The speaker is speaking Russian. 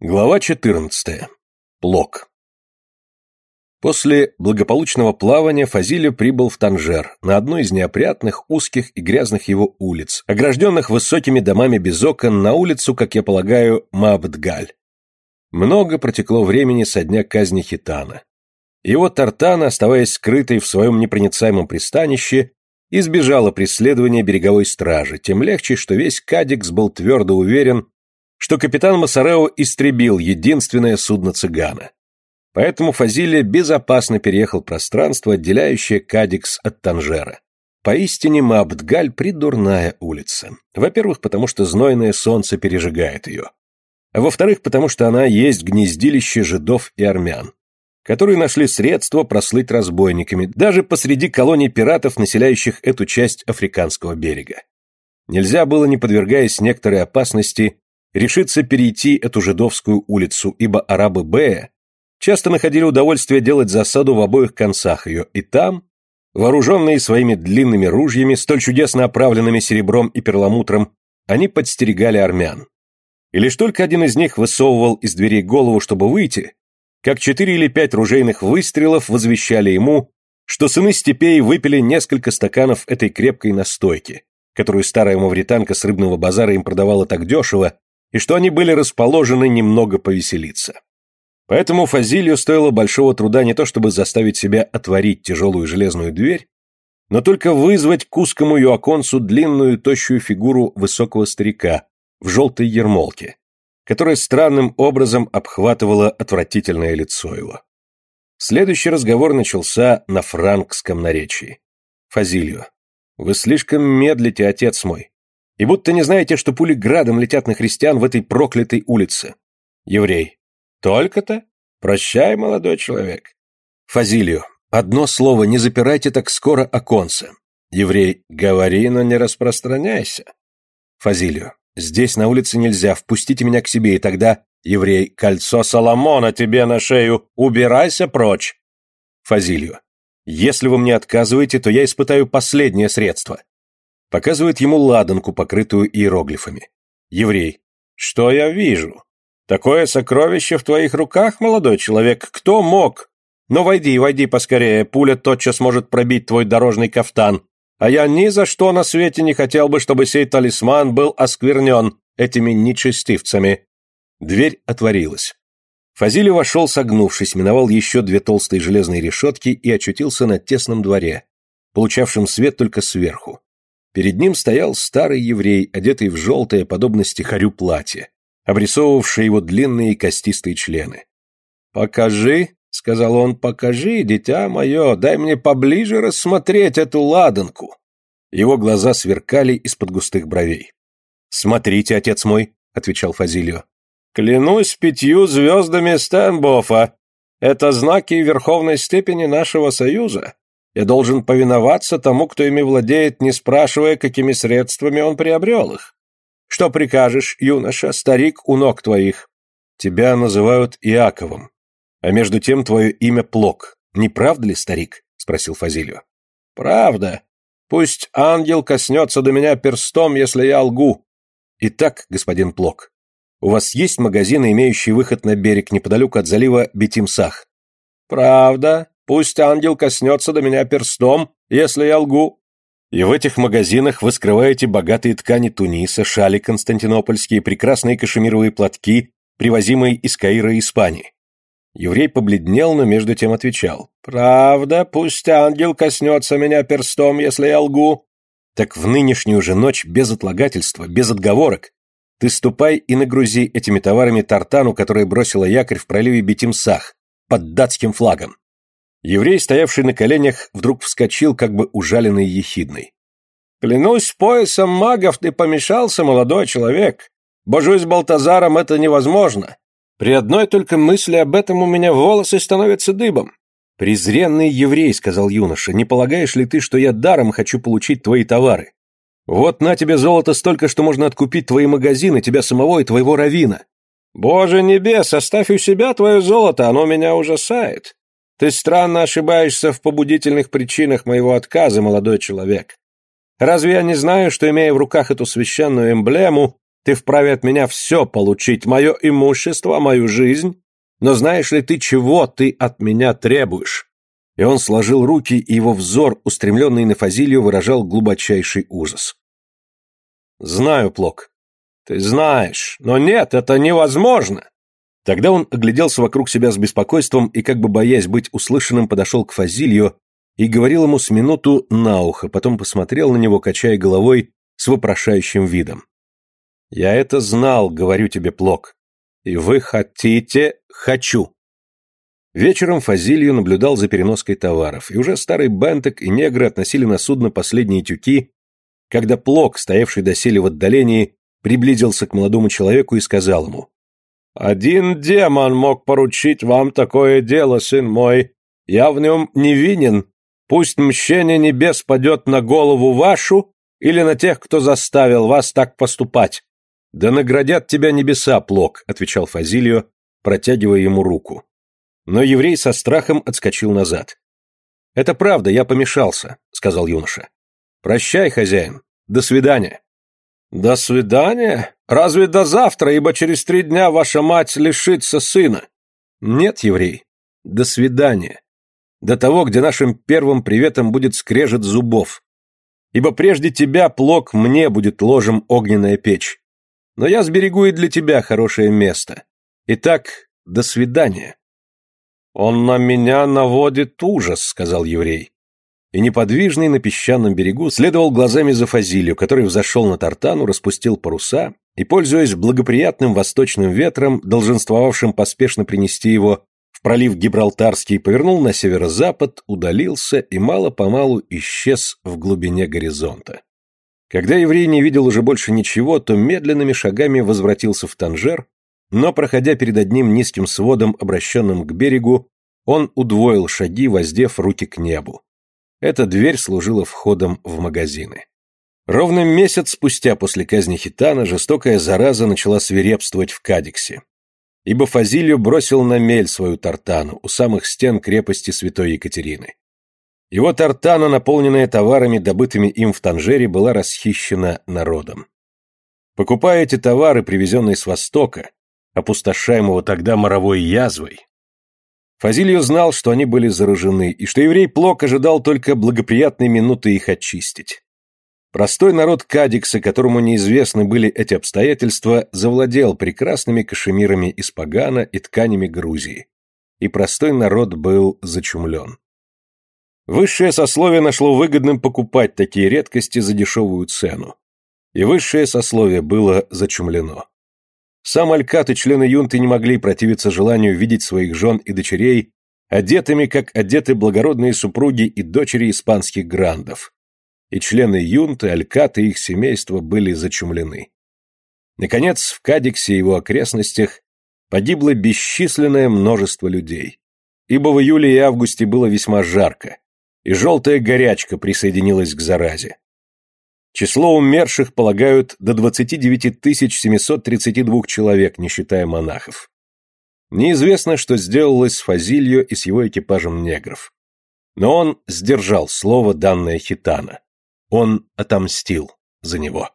Глава 14. Плок. После благополучного плавания Фазилио прибыл в Танжер, на одну из неопрятных, узких и грязных его улиц, огражденных высокими домами без окон, на улицу, как я полагаю, Мабдгаль. Много протекло времени со дня казни Хитана. Его Тартана, оставаясь скрытой в своем непроницаемом пристанище, избежала преследования береговой стражи, тем легче, что весь Кадикс был твердо уверен, что капитан Масарео истребил единственное судно цыгана. Поэтому Фазилия безопасно переехал пространство, отделяющее Кадикс от Танжера. Поистине Мабдгаль – придурная улица. Во-первых, потому что знойное солнце пережигает ее. А во-вторых, потому что она есть гнездилище жидов и армян, которые нашли средства прослыть разбойниками, даже посреди колоний пиратов, населяющих эту часть африканского берега. Нельзя было, не подвергаясь некоторой опасности, решиться перейти эту жидовскую улицу, ибо арабы Бея часто находили удовольствие делать засаду в обоих концах ее, и там, вооруженные своими длинными ружьями, столь чудесно оправленными серебром и перламутром, они подстерегали армян. И лишь только один из них высовывал из дверей голову, чтобы выйти, как четыре или пять ружейных выстрелов возвещали ему, что сыны степей выпили несколько стаканов этой крепкой настойки, которую старая мавританка с рыбного базара им продавала так дешево, и что они были расположены немного повеселиться. Поэтому Фазилию стоило большого труда не то чтобы заставить себя отворить тяжелую железную дверь, но только вызвать к узкому оконцу длинную тощую фигуру высокого старика в желтой ермолке, которая странным образом обхватывала отвратительное лицо его. Следующий разговор начался на франкском наречии. «Фазилио, вы слишком медлите, отец мой. И будто не знаете, что пули градом летят на христиан в этой проклятой улице. Еврей. Только-то? Прощай, молодой человек. Фазилию. Одно слово, не запирайте так скоро оконце. Еврей. Говори, но не распространяйся. Фазилию. Здесь на улице нельзя, впустите меня к себе, и тогда... Еврей. Кольцо Соломона тебе на шею. Убирайся прочь. Фазилию. Если вы мне отказываете, то я испытаю последнее средство. Показывает ему ладанку, покрытую иероглифами. Еврей. Что я вижу? Такое сокровище в твоих руках, молодой человек. Кто мог? Ну, войди, войди поскорее. Пуля тотчас может пробить твой дорожный кафтан. А я ни за что на свете не хотел бы, чтобы сей талисман был осквернен этими нечестивцами. Дверь отворилась. Фазилий вошел, согнувшись, миновал еще две толстые железные решетки и очутился на тесном дворе, получавшем свет только сверху. Перед ним стоял старый еврей, одетый в желтое, подобно стихарю платье, обрисовывавшее его длинные костистые члены. «Покажи», — сказал он, — «покажи, дитя мое, дай мне поближе рассмотреть эту ладанку». Его глаза сверкали из-под густых бровей. «Смотрите, отец мой», — отвечал Фазилио. «Клянусь пятью звездами Стэнбофа. Это знаки верховной степени нашего союза. Я должен повиноваться тому, кто ими владеет, не спрашивая, какими средствами он приобрел их. Что прикажешь, юноша, старик у ног твоих? Тебя называют Иаковом, а между тем твое имя Плок. Не правда ли, старик? спросил Фазилио. Правда. Пусть ангел коснется до меня перстом, если я лгу. Итак, господин Плок, у вас есть магазины, имеющие выход на берег неподалеку от залива Бетимсах? Правда. Пусть ангел коснется до меня перстом, если я лгу. И в этих магазинах вы скрываете богатые ткани Туниса, шали константинопольские, прекрасные кашемировые платки, привозимые из Каира и Испании. Еврей побледнел, но между тем отвечал. «Правда, пусть ангел коснется меня перстом, если я лгу». «Так в нынешнюю же ночь, без отлагательства, без отговорок, ты ступай и нагрузи этими товарами тартану, которая бросила якорь в проливе Бетимсах, под датским флагом. Еврей, стоявший на коленях, вдруг вскочил, как бы ужаленный ехидной. «Клянусь поясом магов, ты помешался, молодой человек. Божусь Балтазаром, это невозможно. При одной только мысли об этом у меня волосы становятся дыбом». «Презренный еврей», — сказал юноша, — «не полагаешь ли ты, что я даром хочу получить твои товары? Вот на тебе золото столько, что можно откупить твои магазины, тебя самого и твоего равина». «Боже небес, оставь у себя твое золото, оно меня ужасает. Ты странно ошибаешься в побудительных причинах моего отказа, молодой человек. Разве я не знаю, что, имея в руках эту священную эмблему, Ты вправе от меня все получить, мое имущество, мою жизнь, но знаешь ли ты, чего ты от меня требуешь?» И он сложил руки, и его взор, устремленный на Фазилию, выражал глубочайший ужас. «Знаю, Плок». «Ты знаешь, но нет, это невозможно!» Тогда он огляделся вокруг себя с беспокойством и, как бы боясь быть услышанным, подошел к Фазилью и говорил ему с минуту на ухо, потом посмотрел на него, качая головой с вопрошающим видом. «Я это знал, говорю тебе, Плок. И вы хотите... Хочу!» Вечером Фазилью наблюдал за переноской товаров, и уже старый Бентек и негры относили на судно последние тюки, когда Плок, стоявший доселе в отдалении, приблизился к молодому человеку и сказал ему, «Один демон мог поручить вам такое дело, сын мой. Я в нем невинен. Пусть мщение небес падет на голову вашу или на тех, кто заставил вас так поступать». «Да наградят тебя небеса, Плок», — отвечал Фазилио, протягивая ему руку. Но еврей со страхом отскочил назад. «Это правда, я помешался», — сказал юноша. «Прощай, хозяин. До свидания». «До свидания? Разве до завтра, ибо через три дня ваша мать лишится сына?» «Нет, еврей. До свидания. До того, где нашим первым приветом будет скрежет зубов. Ибо прежде тебя, плок, мне будет ложем огненная печь. Но я сберегу и для тебя хорошее место. Итак, до свидания». «Он на меня наводит ужас», — сказал еврей и неподвижный на песчаном берегу следовал глазами за Фазилью, который взошел на тартану, распустил паруса и, пользуясь благоприятным восточным ветром, долженствовавшим поспешно принести его в пролив Гибралтарский, повернул на северо-запад, удалился и мало-помалу исчез в глубине горизонта. Когда еврей не видел уже больше ничего, то медленными шагами возвратился в Танжер, но, проходя перед одним низким сводом, обращенным к берегу, он удвоил шаги, воздев руки к небу. Эта дверь служила входом в магазины. Ровно месяц спустя после казни Хитана жестокая зараза начала свирепствовать в Кадиксе. Ибо Фазилью бросил на мель свою тартану у самых стен крепости святой Екатерины. Его тартана, наполненная товарами, добытыми им в Танжере, была расхищена народом. Покупая эти товары, привезенные с Востока, опустошаемого тогда моровой язвой, Фазилью знал, что они были заражены, и что еврей Плок ожидал только благоприятной минуты их очистить. Простой народ Кадикса, которому неизвестны были эти обстоятельства, завладел прекрасными кашемирами из Пагана и тканями Грузии. И простой народ был зачумлен. Высшее сословие нашло выгодным покупать такие редкости за дешевую цену. И высшее сословие было зачумлено. Сам Алькат и члены юнты не могли противиться желанию видеть своих жен и дочерей одетыми, как одеты благородные супруги и дочери испанских грандов. И члены юнты, Алькат и их семейства были зачумлены. Наконец, в Кадиксе и его окрестностях погибло бесчисленное множество людей. Ибо в июле и августе было весьма жарко, и желтая горячка присоединилась к заразе. Число умерших полагают до 29 732 человек, не считая монахов. Неизвестно, что сделалось с Фазильо и с его экипажем негров. Но он сдержал слово, данное Хитана. Он отомстил за него.